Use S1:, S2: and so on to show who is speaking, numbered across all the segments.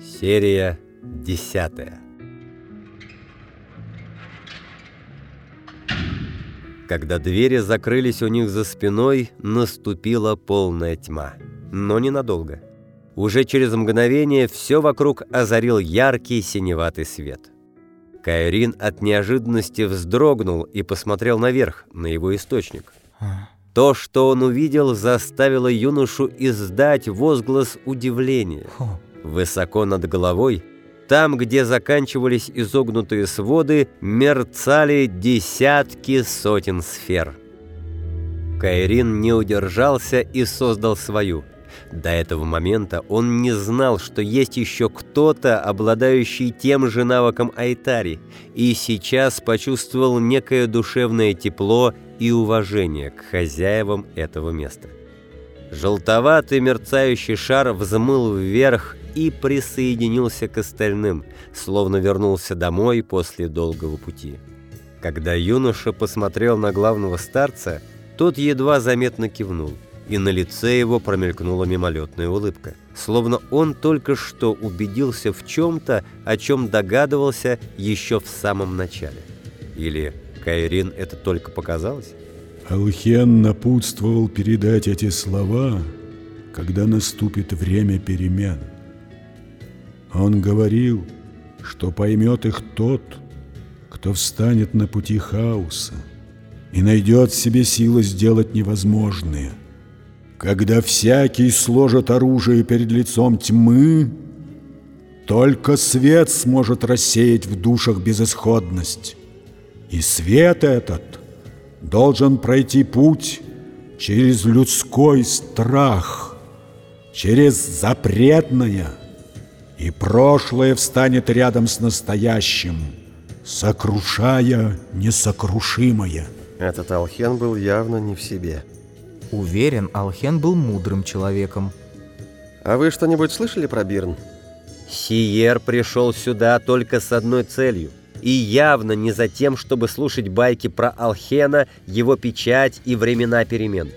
S1: Серия десятая. Когда двери закрылись у них за спиной, наступила полная тьма. Но ненадолго. Уже через мгновение все вокруг озарил яркий синеватый свет. Кайрин от неожиданности вздрогнул и посмотрел наверх, на его источник. То, что он увидел, заставило юношу издать возглас удивления. Высоко над головой, там, где заканчивались изогнутые своды, мерцали десятки сотен сфер. Кайрин не удержался и создал свою. До этого момента он не знал, что есть еще кто-то, обладающий тем же навыком Айтари, и сейчас почувствовал некое душевное тепло и уважение к хозяевам этого места. Желтоватый мерцающий шар взмыл вверх и присоединился к остальным, словно вернулся домой после долгого пути. Когда юноша посмотрел на главного старца, тот едва заметно кивнул, и на лице его промелькнула мимолетная улыбка, словно он только что убедился в чем-то, о чем догадывался еще в самом начале. Или Кайрин это только показалось?
S2: Алхен напутствовал передать эти слова, когда наступит время перемен. Он говорил, что поймет их тот, кто встанет на пути хаоса и найдет в себе силы сделать невозможное. Когда всякий сложит оружие перед лицом тьмы, только свет сможет рассеять в душах безысходность. И свет этот должен пройти путь через людской страх, через запретное, и прошлое встанет рядом с настоящим, сокрушая несокрушимое.
S3: Этот Алхен был явно не в себе.
S4: Уверен, Алхен был мудрым человеком.
S3: А вы что-нибудь слышали про Бирн?
S1: Сиер пришел сюда только с одной целью и явно не за тем, чтобы слушать байки про Алхена, его печать и времена перемен.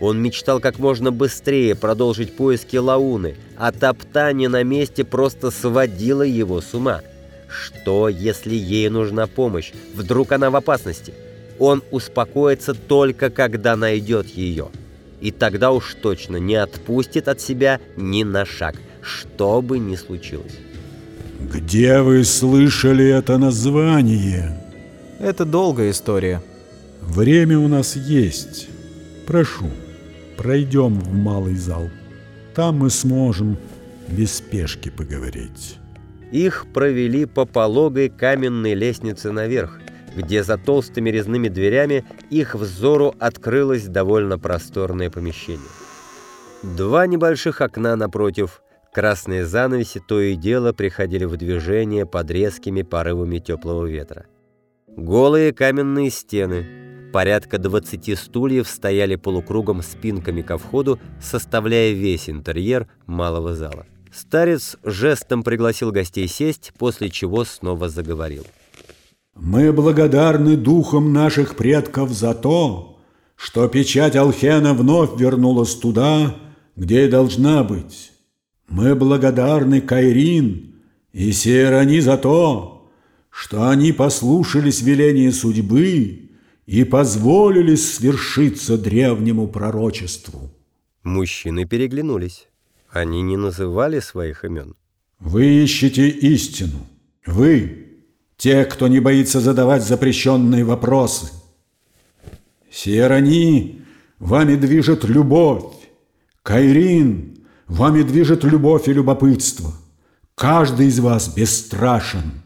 S1: Он мечтал как можно быстрее продолжить поиски Лауны, а топтание на месте просто сводило его с ума. Что, если ей нужна помощь? Вдруг она в опасности? Он успокоится только, когда найдет ее. И тогда уж точно не отпустит от себя ни на шаг, что бы ни случилось.
S2: Где вы слышали это название?
S4: Это долгая история.
S2: Время у нас есть. Прошу, пройдем в малый зал. Там мы сможем без спешки поговорить.
S1: Их провели по пологой каменной лестнице наверх, где за толстыми резными дверями их взору открылось довольно просторное помещение. Два небольших окна напротив, Красные занавеси то и дело приходили в движение под резкими порывами теплого ветра. Голые каменные стены, порядка 20 стульев стояли полукругом спинками ко входу, составляя весь интерьер малого зала. Старец жестом пригласил гостей сесть, после чего снова заговорил.
S2: «Мы благодарны духам наших предков за то, что печать Алхена вновь вернулась туда, где и должна быть». Мы благодарны Кайрин и Северани за то, что они послушались веления судьбы и позволили свершиться древнему пророчеству.
S1: Мужчины переглянулись. Они не называли своих имен.
S2: Вы ищете истину. Вы, те, кто не боится задавать запрещенные вопросы. Сиерани, вами движет любовь. Кайрин, Вами движет любовь и любопытство. Каждый из вас бесстрашен.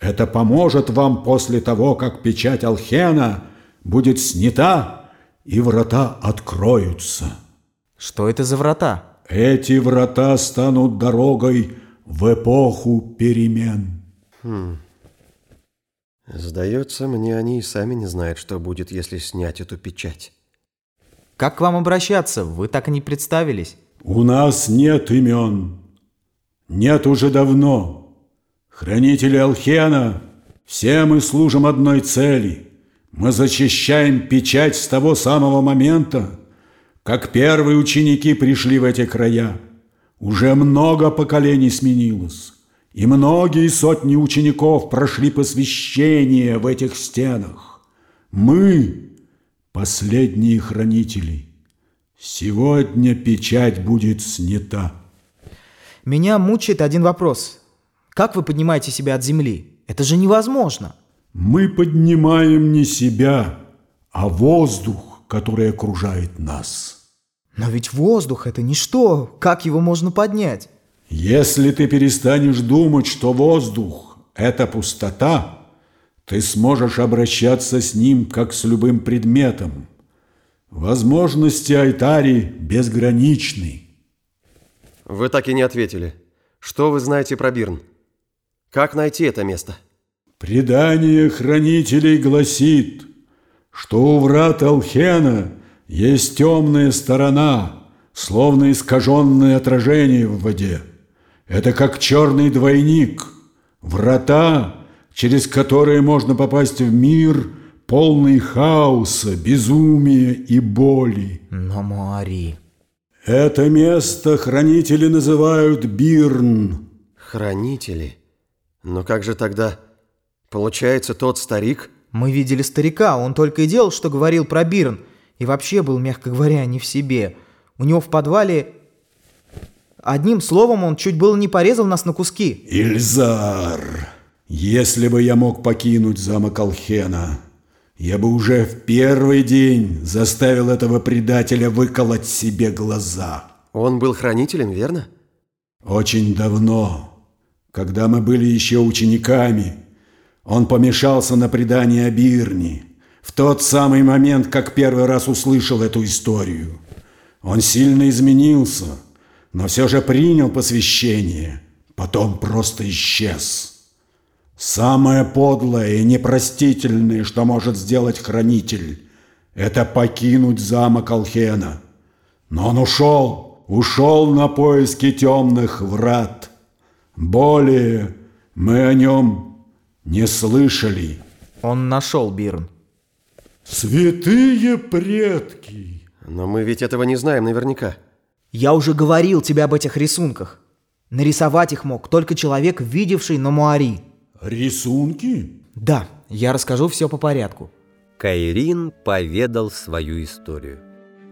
S2: Это поможет вам после того, как печать Алхена будет снята, и врата откроются.
S4: Что это за врата?
S2: Эти врата станут дорогой в эпоху перемен.
S3: Хм. Сдается мне, они и сами не знают, что будет, если снять эту печать.
S4: Как к вам обращаться? Вы так и не представились.
S2: У нас нет имен. Нет уже давно. Хранители Алхена, все мы служим одной цели. Мы защищаем печать с того самого момента, как первые ученики пришли в эти края. Уже много поколений сменилось, и многие сотни учеников прошли посвящение в этих стенах. Мы – последние хранители. Сегодня печать будет снята.
S4: Меня мучает один вопрос. Как вы поднимаете себя от земли? Это же невозможно.
S2: Мы поднимаем не себя, а воздух, который окружает нас.
S4: Но ведь воздух – это ничто. Как его можно поднять?
S2: Если ты перестанешь думать, что воздух – это пустота, ты сможешь обращаться с ним, как с любым предметом. Возможности Айтари безграничны.
S3: Вы так и не ответили. Что вы знаете про Бирн? Как найти это место?
S2: Предание хранителей гласит, что у врат Алхена есть темная сторона, словно искаженное отражение в воде. Это как черный двойник, врата, через которые можно попасть в мир, полный хаоса, безумия и боли.
S4: Но Муари...
S2: Это место хранители называют Бирн.
S3: Хранители? Но как же тогда... Получается, тот старик...
S4: Мы видели старика, он только и делал, что говорил про Бирн. И вообще был, мягко говоря, не в себе. У него в подвале... Одним словом, он чуть было не порезал нас на куски.
S2: Ильзар, если бы я мог покинуть замок Алхена, я бы уже в первый день заставил этого предателя выколоть себе глаза.
S3: Он был хранителем, верно?
S2: Очень давно, когда мы были еще учениками, он помешался на предании о Бирне. В тот самый момент, как первый раз услышал эту историю. Он сильно изменился, но все же принял посвящение, потом просто исчез. Самое подлое и непростительное, что может сделать хранитель, это покинуть замок Алхена. Но он ушел, ушел на поиски темных врат. Более мы о нем не слышали.
S4: Он нашел Бирн.
S2: Святые предки!
S3: Но мы ведь этого не знаем наверняка.
S4: Я уже говорил тебе об этих рисунках. Нарисовать их мог только человек, видевший Намуари.
S2: Рисунки?
S4: Да, я расскажу все по порядку.
S1: Кайрин поведал свою историю.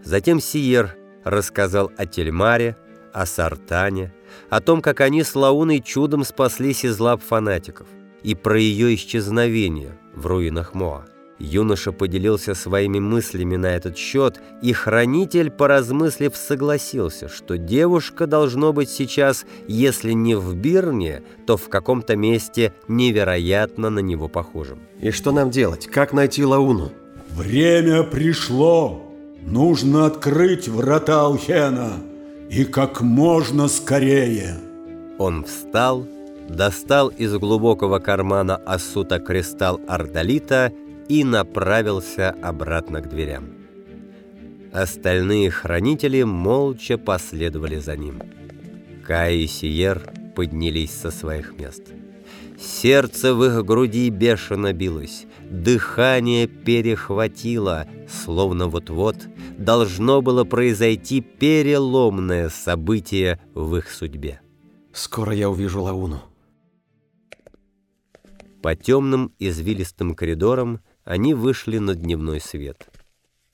S1: Затем Сиер рассказал о Тельмаре, о Сартане, о том, как они с Лауной чудом спаслись из лап фанатиков, и про ее исчезновение в руинах Моа. Юноша поделился своими мыслями на этот счет, и хранитель, поразмыслив, согласился, что девушка должно быть сейчас, если не в Бирне, то в каком-то месте невероятно на него похожем.
S3: И что нам делать? Как найти Лауну?
S2: Время пришло. Нужно открыть врата Алхена. И как можно скорее.
S1: Он встал, достал из глубокого кармана Асута кристалл Ардалита и направился обратно к дверям. Остальные хранители молча последовали за ним. Кай и Сиер поднялись со своих мест. Сердце в их груди бешено билось, дыхание перехватило, словно вот-вот должно было произойти переломное событие в их судьбе.
S3: Скоро я увижу Лауну.
S1: По темным извилистым коридорам они вышли на дневной свет.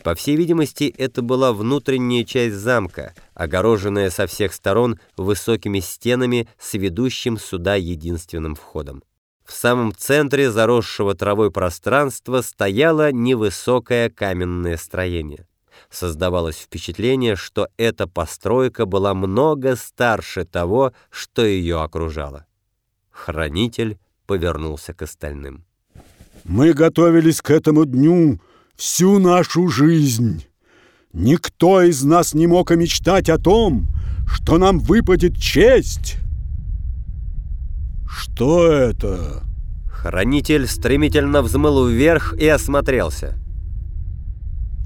S1: По всей видимости, это была внутренняя часть замка, огороженная со всех сторон высокими стенами с ведущим сюда единственным входом. В самом центре заросшего травой пространства стояло невысокое каменное строение. Создавалось впечатление, что эта постройка была много старше того, что ее окружало. Хранитель повернулся к остальным.
S2: Мы готовились к этому дню всю нашу жизнь. Никто из нас не мог и мечтать о том, что нам выпадет честь. Что это?
S1: Хранитель стремительно взмыл вверх и осмотрелся.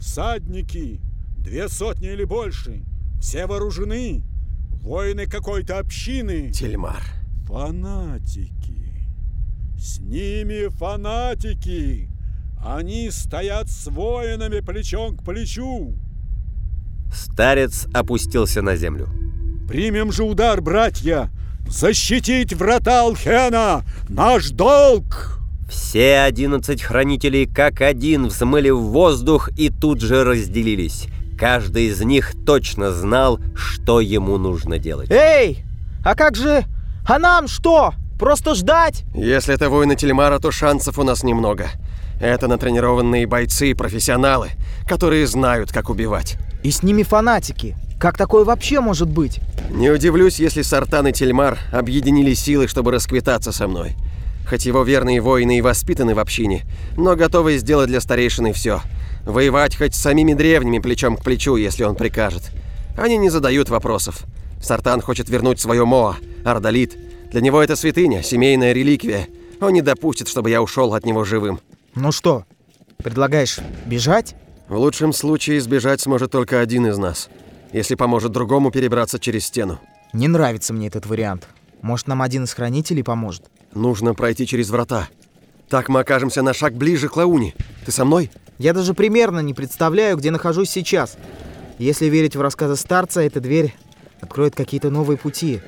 S2: Всадники, две сотни или больше, все вооружены, воины какой-то общины.
S3: Тельмар.
S2: Фанатики. С ними фанатики. Они стоят с воинами плечом к плечу.
S1: Старец опустился на землю.
S2: Примем же удар, братья! Защитить врата Алхена! Наш долг!»
S1: Все одиннадцать хранителей как один взмыли в воздух и тут же разделились. Каждый из них точно знал, что ему нужно делать.
S4: Эй! А как же... А нам что? Просто ждать?
S3: Если это воины Тельмара, то шансов у нас немного. Это натренированные бойцы и профессионалы, которые знают, как убивать.
S4: И с ними фанатики. Как такое вообще может быть?
S3: Не удивлюсь, если Сартан и Тельмар объединили силы, чтобы расквитаться со мной. Хоть его верные воины и воспитаны в общине, но готовы сделать для старейшины все. Воевать хоть с самими древними плечом к плечу, если он прикажет. Они не задают вопросов. Сартан хочет вернуть свое Моа, Ардалит. Для него это святыня, семейная реликвия. Он не допустит, чтобы я ушел от него живым.
S4: Ну что, предлагаешь бежать?
S3: В лучшем случае сбежать сможет только один из нас, если поможет другому перебраться через стену.
S4: Не нравится мне этот вариант. Может, нам один из хранителей поможет?
S3: Нужно пройти через врата. Так мы окажемся на шаг ближе к Лауне. Ты со мной?
S4: Я даже примерно не представляю, где нахожусь сейчас. Если верить в рассказы старца, эта дверь откроет какие-то новые пути,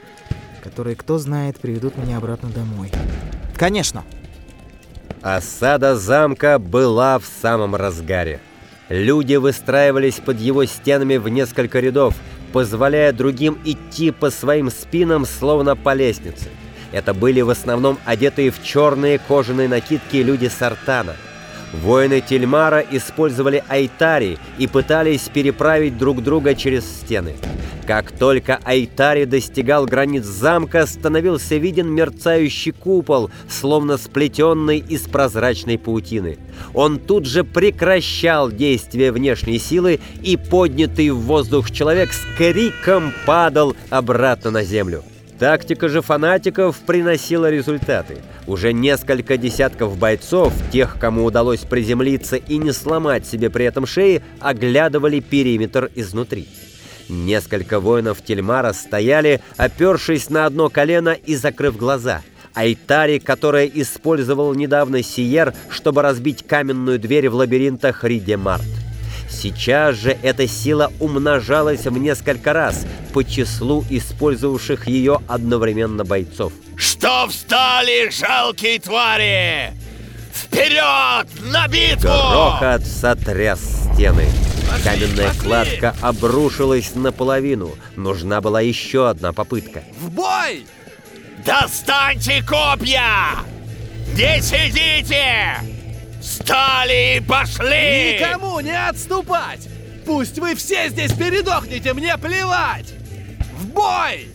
S4: которые, кто знает, приведут меня обратно домой. Конечно.
S1: Осада замка была в самом разгаре. Люди выстраивались под его стенами в несколько рядов, позволяя другим идти по своим спинам, словно по лестнице. Это были в основном одетые в черные кожаные накидки люди Сартана. Воины Тельмара использовали айтари и пытались переправить друг друга через стены. Как только Айтари достигал границ замка, становился виден мерцающий купол, словно сплетенный из прозрачной паутины. Он тут же прекращал действие внешней силы, и поднятый в воздух человек с криком падал обратно на землю. Тактика же фанатиков приносила результаты. Уже несколько десятков бойцов, тех, кому удалось приземлиться и не сломать себе при этом шеи, оглядывали периметр изнутри. Несколько воинов Тельмара стояли, опершись на одно колено и закрыв глаза. Айтари, которая использовал недавно Сиер, чтобы разбить каменную дверь в лабиринтах Ридемарт. Сейчас же эта сила умножалась в несколько раз по числу использовавших ее одновременно бойцов.
S5: Что встали, жалкие твари? Вперед, на битву!
S1: Грохот сотряс стены. Каменная кладка обрушилась наполовину. Нужна была еще одна попытка.
S5: В бой! Достаньте копья! Не сидите! Встали и пошли!
S6: Никому не отступать! Пусть вы все здесь передохнете, мне плевать! В бой!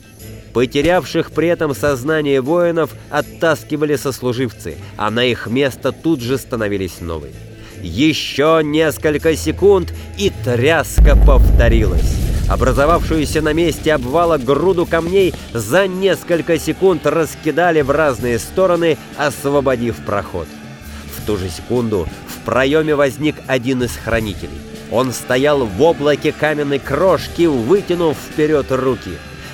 S1: Потерявших при этом сознание воинов оттаскивали сослуживцы, а на их место тут же становились новые. Еще несколько секунд, и тряска повторилась. Образовавшуюся на месте обвала груду камней за несколько секунд раскидали в разные стороны, освободив проход. В ту же секунду в проеме возник один из хранителей. Он стоял в облаке каменной крошки, вытянув вперед руки.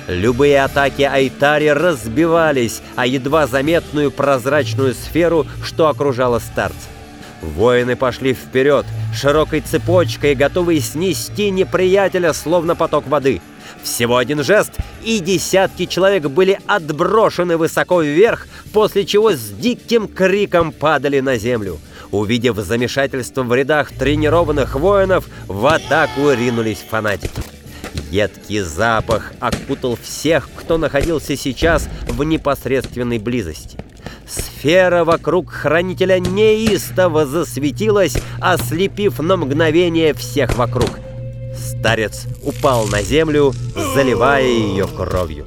S1: Любые атаки Айтари разбивались, а едва заметную прозрачную сферу, что окружала старца. Воины пошли вперед, широкой цепочкой, готовые снести неприятеля, словно поток воды. Всего один жест, и десятки человек были отброшены высоко вверх, после чего с диким криком падали на землю. Увидев замешательство в рядах тренированных воинов, в атаку ринулись фанатики. Едкий запах окутал всех, кто находился сейчас в непосредственной близости. Сфера вокруг хранителя неистово засветилась, ослепив на мгновение всех вокруг. Старец упал на землю, заливая ее кровью.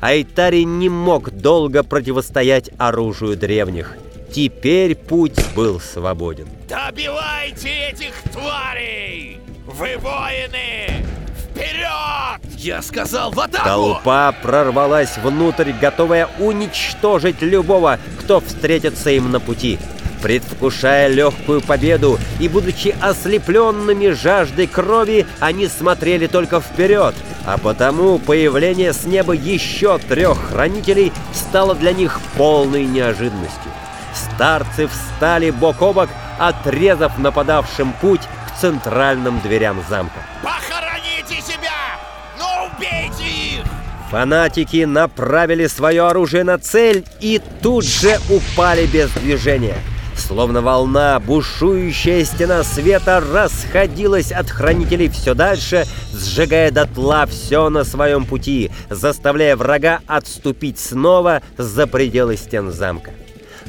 S1: Айтари не мог долго противостоять оружию древних. Теперь путь был свободен.
S5: Добивайте этих тварей! Вы воины! Вперед!
S6: Я сказал в атаку!
S1: Толпа прорвалась внутрь, готовая уничтожить любого, кто встретится им на пути. Предвкушая легкую победу и будучи ослепленными жаждой крови, они смотрели только вперед, а потому появление с неба еще трех хранителей стало для них полной неожиданностью. Старцы встали бок о бок, отрезав нападавшим путь к центральным дверям замка.
S5: Похороните себя! Но убейте их!
S1: Фанатики направили свое оружие на цель и тут же упали без движения. Словно волна, бушующая стена света расходилась от хранителей все дальше, сжигая дотла все на своем пути, заставляя врага отступить снова за пределы стен замка.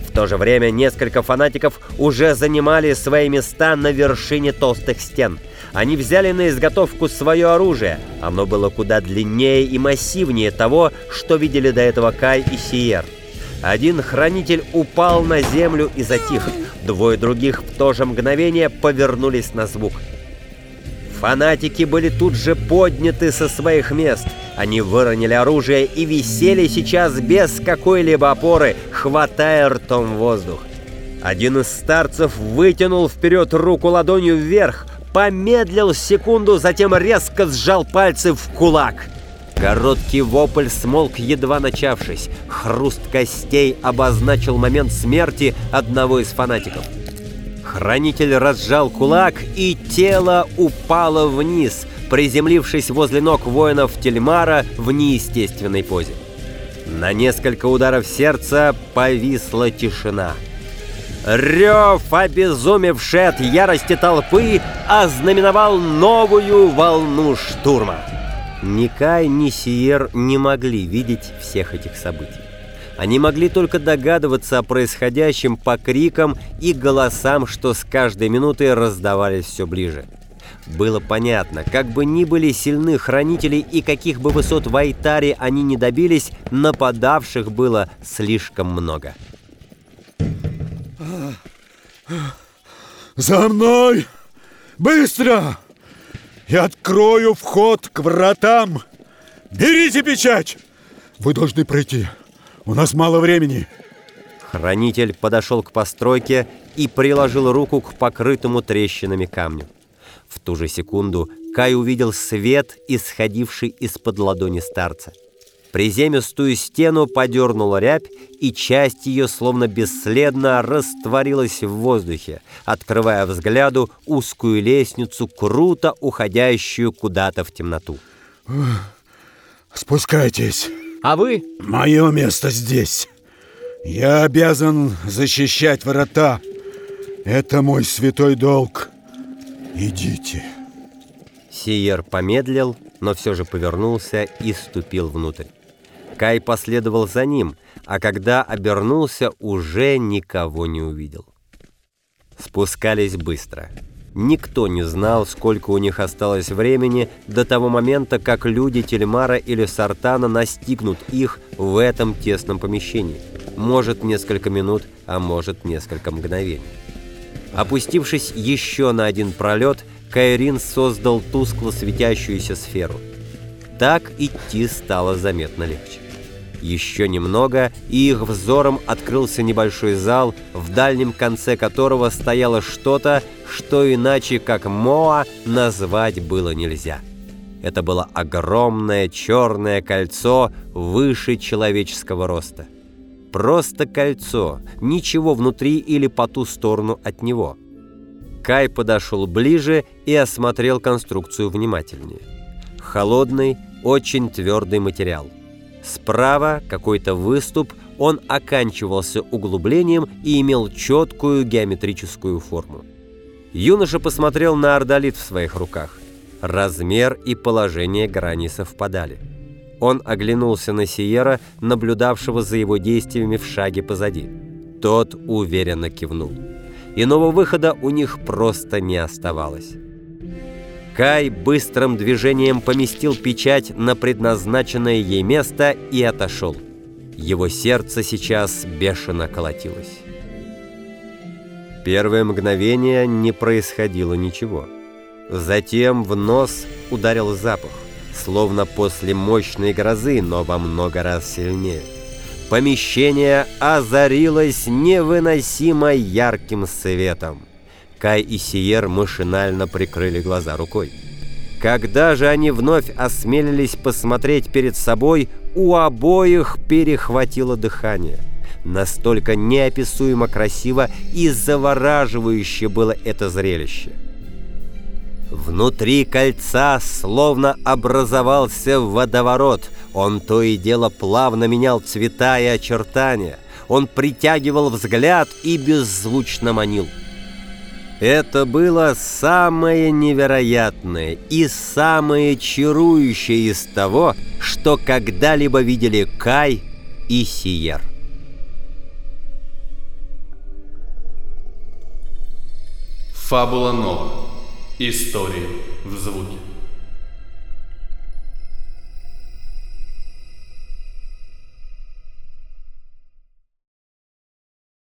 S1: В то же время несколько фанатиков уже занимали свои места на вершине толстых стен. Они взяли на изготовку свое оружие. Оно было куда длиннее и массивнее того, что видели до этого Кай и Сиер. Один хранитель упал на землю и затих. Двое других в то же мгновение повернулись на звук. Фанатики были тут же подняты со своих мест. Они выронили оружие и висели сейчас без какой-либо опоры, хватая ртом воздух. Один из старцев вытянул вперед руку ладонью вверх, помедлил секунду, затем резко сжал пальцы в кулак. Короткий вопль смолк, едва начавшись. Хруст костей обозначил момент смерти одного из фанатиков. Хранитель разжал кулак, и тело упало вниз, приземлившись возле ног воинов Тельмара в неестественной позе. На несколько ударов сердца повисла тишина. Рев, обезумевший от ярости толпы, ознаменовал новую волну штурма. Ни Кай, ни Сиер не могли видеть всех этих событий. Они могли только догадываться о происходящем по крикам и голосам, что с каждой минутой раздавались все ближе. Было понятно, как бы ни были сильны хранители и каких бы высот в Айтаре они не добились, нападавших было слишком много.
S2: «За мной! Быстро! Я открою вход к вратам! Берите печать! Вы должны пройти. У нас мало времени!»
S1: Хранитель подошел к постройке и приложил руку к покрытому трещинами камню. В ту же секунду Кай увидел свет, исходивший из-под ладони старца. Приземистую стену подернула рябь, и часть ее словно бесследно растворилась в воздухе, открывая взгляду узкую лестницу, круто уходящую куда-то в темноту.
S2: «Спускайтесь!»
S4: А вы?
S2: Мое место здесь. Я обязан защищать врата. Это мой святой долг. Идите.
S1: Сиер помедлил, но все же повернулся и ступил внутрь. Кай последовал за ним, а когда обернулся, уже никого не увидел. Спускались быстро. Никто не знал, сколько у них осталось времени до того момента, как люди Тельмара или Сартана настигнут их в этом тесном помещении. Может, несколько минут, а может, несколько мгновений. Опустившись еще на один пролет, Кайрин создал тускло светящуюся сферу. Так идти стало заметно легче. Еще немного, и их взором открылся небольшой зал, в дальнем конце которого стояло что-то, что иначе как Моа назвать было нельзя. Это было огромное черное кольцо выше человеческого роста. Просто кольцо, ничего внутри или по ту сторону от него. Кай подошел ближе и осмотрел конструкцию внимательнее. Холодный, очень твердый материал – Справа какой-то выступ, он оканчивался углублением и имел четкую геометрическую форму. Юноша посмотрел на ордолит в своих руках. Размер и положение грани совпадали. Он оглянулся на Сиера, наблюдавшего за его действиями в шаге позади. Тот уверенно кивнул. Иного выхода у них просто не оставалось. Кай быстрым движением поместил печать на предназначенное ей место и отошел. Его сердце сейчас бешено колотилось. Первое мгновение не происходило ничего. Затем в нос ударил запах, словно после мощной грозы, но во много раз сильнее. Помещение озарилось невыносимо ярким светом. Кай и Сиер машинально прикрыли глаза рукой. Когда же они вновь осмелились посмотреть перед собой, у обоих перехватило дыхание. Настолько неописуемо красиво и завораживающе было это зрелище. Внутри кольца словно образовался водоворот. Он то и дело плавно менял цвета и очертания. Он притягивал взгляд и беззвучно манил. Это было самое невероятное и самое чарующее из того, что когда-либо видели Кай и Сиер.
S7: Фабула Нова. Истории в звуке.